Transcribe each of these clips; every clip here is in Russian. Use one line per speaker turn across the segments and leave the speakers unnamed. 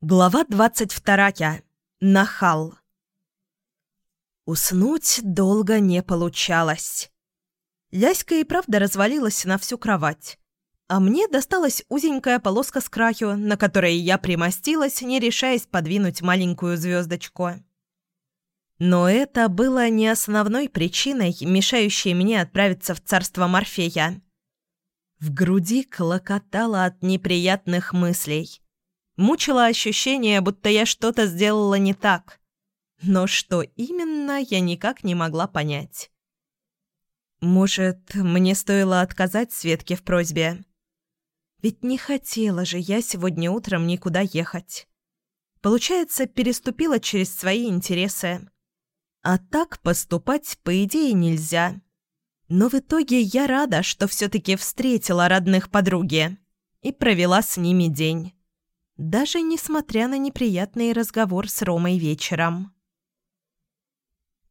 Глава двадцать вторая. Нахал. Уснуть долго не получалось. Ляська и правда развалилась на всю кровать. А мне досталась узенькая полоска с краю, на которой я примостилась, не решаясь подвинуть маленькую звездочку. Но это было не основной причиной, мешающей мне отправиться в царство Морфея. В груди клокотало от неприятных мыслей – Мучило ощущение, будто я что-то сделала не так. Но что именно, я никак не могла понять. Может, мне стоило отказать Светке в просьбе? Ведь не хотела же я сегодня утром никуда ехать. Получается, переступила через свои интересы. А так поступать, по идее, нельзя. Но в итоге я рада, что все-таки встретила родных подруги и провела с ними день даже несмотря на неприятный разговор с Ромой вечером.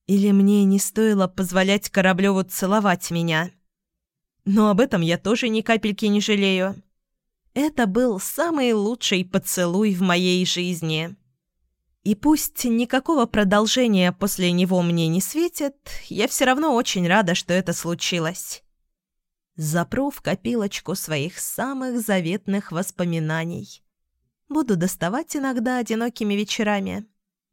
Или мне не стоило позволять Кораблеву целовать меня? Но об этом я тоже ни капельки не жалею. Это был самый лучший поцелуй в моей жизни. И пусть никакого продолжения после него мне не светит, я все равно очень рада, что это случилось. Запру в копилочку своих самых заветных воспоминаний. Буду доставать иногда одинокими вечерами.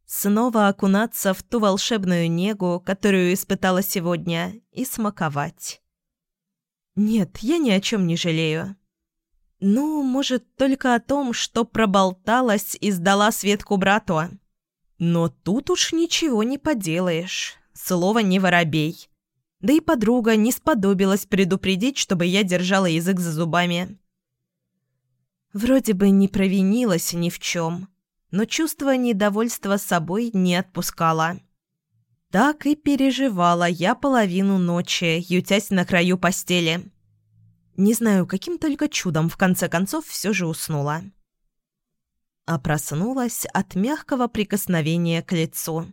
Снова окунаться в ту волшебную негу, которую испытала сегодня, и смаковать. Нет, я ни о чем не жалею. Ну, может, только о том, что проболталась и сдала Светку брату. Но тут уж ничего не поделаешь. Слово не воробей. Да и подруга не сподобилась предупредить, чтобы я держала язык за зубами. Вроде бы не провинилась ни в чем, но чувство недовольства собой не отпускало. Так и переживала я половину ночи, ютясь на краю постели. Не знаю, каким только чудом в конце концов все же уснула. А проснулась от мягкого прикосновения к лицу.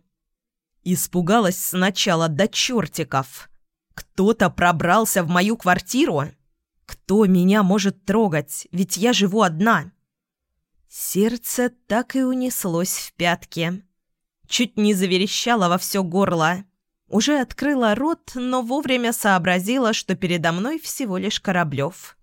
Испугалась сначала до чертиков. Кто-то пробрался в мою квартиру. Кто меня может трогать? Ведь я живу одна. Сердце так и унеслось в пятки. Чуть не заверещало во все горло. Уже открыла рот, но вовремя сообразила, что передо мной всего лишь Кораблев.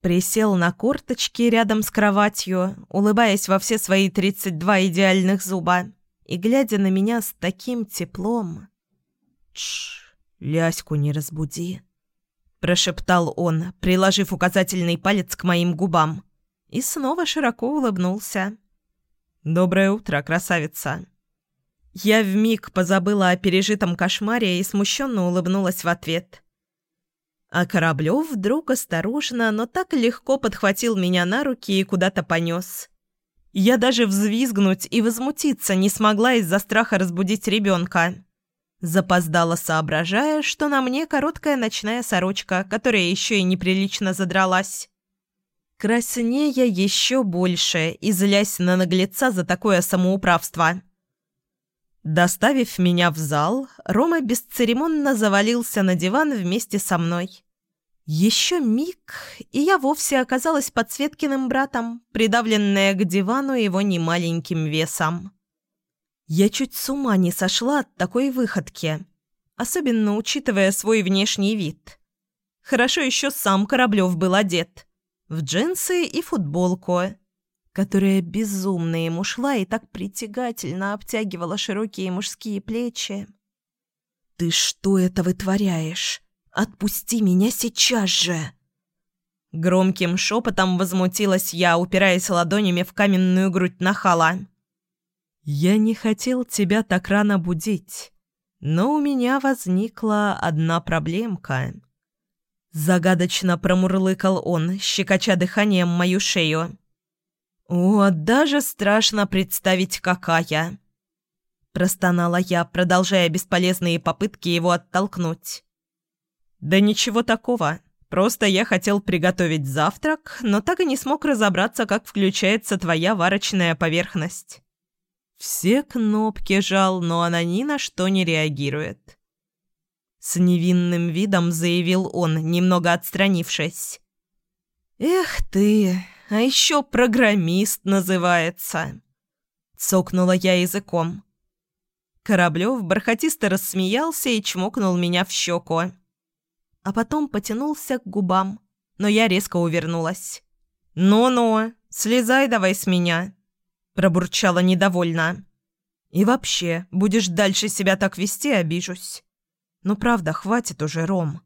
Присел на корточки рядом с кроватью, улыбаясь во все свои тридцать два идеальных зуба и глядя на меня с таким теплом. «Тш, Ляську не разбуди», прошептал он, приложив указательный палец к моим губам. И снова широко улыбнулся. «Доброе утро, красавица!» Я вмиг позабыла о пережитом кошмаре и смущенно улыбнулась в ответ. А Кораблев вдруг осторожно, но так легко подхватил меня на руки и куда-то понес. Я даже взвизгнуть и возмутиться не смогла из-за страха разбудить ребенка. Запоздала, соображая, что на мне короткая ночная сорочка, которая еще и неприлично задралась. Краснея еще больше и злясь на наглеца за такое самоуправство. Доставив меня в зал, Рома бесцеремонно завалился на диван вместе со мной. Еще миг, и я вовсе оказалась под Светкиным братом, придавленная к дивану его немаленьким весом. Я чуть с ума не сошла от такой выходки, особенно учитывая свой внешний вид. Хорошо еще сам Кораблев был одет. В джинсы и футболку, которая безумно ему шла и так притягательно обтягивала широкие мужские плечи. «Ты что это вытворяешь? Отпусти меня сейчас же!» Громким шепотом возмутилась я, упираясь ладонями в каменную грудь нахала. «Я не хотел тебя так рано будить, но у меня возникла одна проблемка». Загадочно промурлыкал он, щекоча дыханием мою шею. «О, даже страшно представить, какая!» Простонала я, продолжая бесполезные попытки его оттолкнуть. «Да ничего такого. Просто я хотел приготовить завтрак, но так и не смог разобраться, как включается твоя варочная поверхность». Все кнопки жал, но она ни на что не реагирует. С невинным видом заявил он, немного отстранившись. «Эх ты, А еще программист называется. Цокнула я языком. Кораблев бархатисто рассмеялся и чмокнул меня в щеку. А потом потянулся к губам, но я резко увернулась. «Ну-ну, слезай давай с меня», – пробурчала недовольно. «И вообще, будешь дальше себя так вести, обижусь. Ну правда, хватит уже, Ром».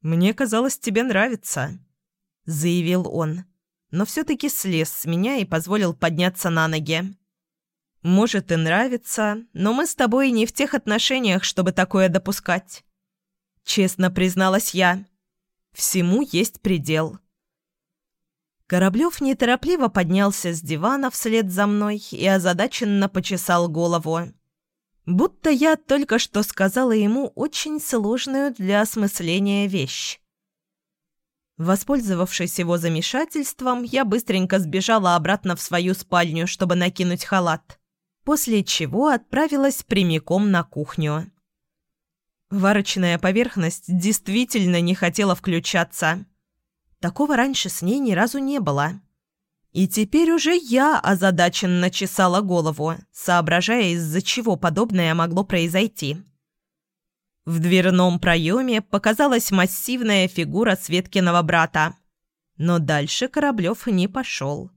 «Мне казалось, тебе нравится», – заявил он, но все-таки слез с меня и позволил подняться на ноги. Может и нравится, но мы с тобой не в тех отношениях, чтобы такое допускать. Честно призналась я. Всему есть предел. Кораблев неторопливо поднялся с дивана вслед за мной и озадаченно почесал голову. Будто я только что сказала ему очень сложную для осмысления вещь. Воспользовавшись его замешательством, я быстренько сбежала обратно в свою спальню, чтобы накинуть халат после чего отправилась прямиком на кухню. Варочная поверхность действительно не хотела включаться. Такого раньше с ней ни разу не было. И теперь уже я озадаченно чесала голову, соображая, из-за чего подобное могло произойти. В дверном проеме показалась массивная фигура Светкиного брата. Но дальше Кораблев не пошел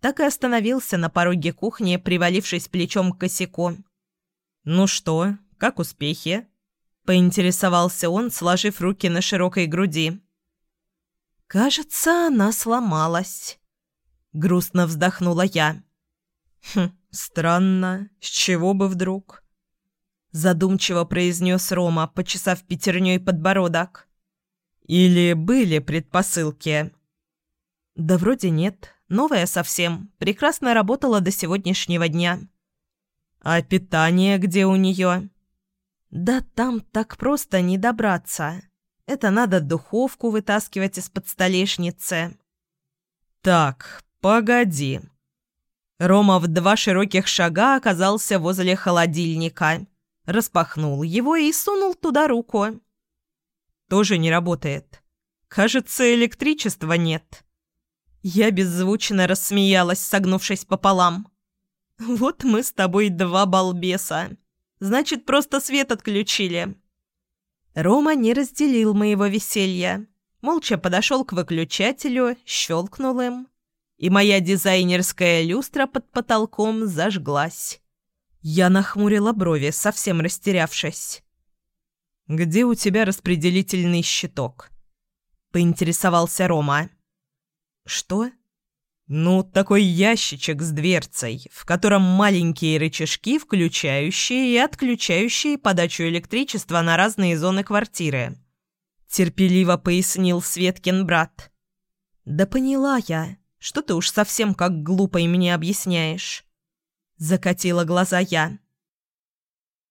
так и остановился на пороге кухни, привалившись плечом к косяку. «Ну что, как успехи?» – поинтересовался он, сложив руки на широкой груди. «Кажется, она сломалась», – грустно вздохнула я. «Хм, странно, с чего бы вдруг?» Задумчиво произнес Рома, почесав пятерней подбородок. «Или были предпосылки?» «Да вроде нет», Новая совсем. Прекрасно работала до сегодняшнего дня. А питание где у нее? Да там так просто не добраться. Это надо духовку вытаскивать из-под столешницы. Так, погоди. Рома в два широких шага оказался возле холодильника. Распахнул его и сунул туда руку. Тоже не работает. Кажется, электричества нет. Я беззвучно рассмеялась, согнувшись пополам. «Вот мы с тобой два балбеса. Значит, просто свет отключили». Рома не разделил моего веселья. Молча подошел к выключателю, щелкнул им. И моя дизайнерская люстра под потолком зажглась. Я нахмурила брови, совсем растерявшись. «Где у тебя распределительный щиток?» — поинтересовался Рома. «Что?» «Ну, такой ящичек с дверцей, в котором маленькие рычажки, включающие и отключающие подачу электричества на разные зоны квартиры», — терпеливо пояснил Светкин брат. «Да поняла я. Что ты уж совсем как глупо и мне объясняешь?» Закатила глаза я.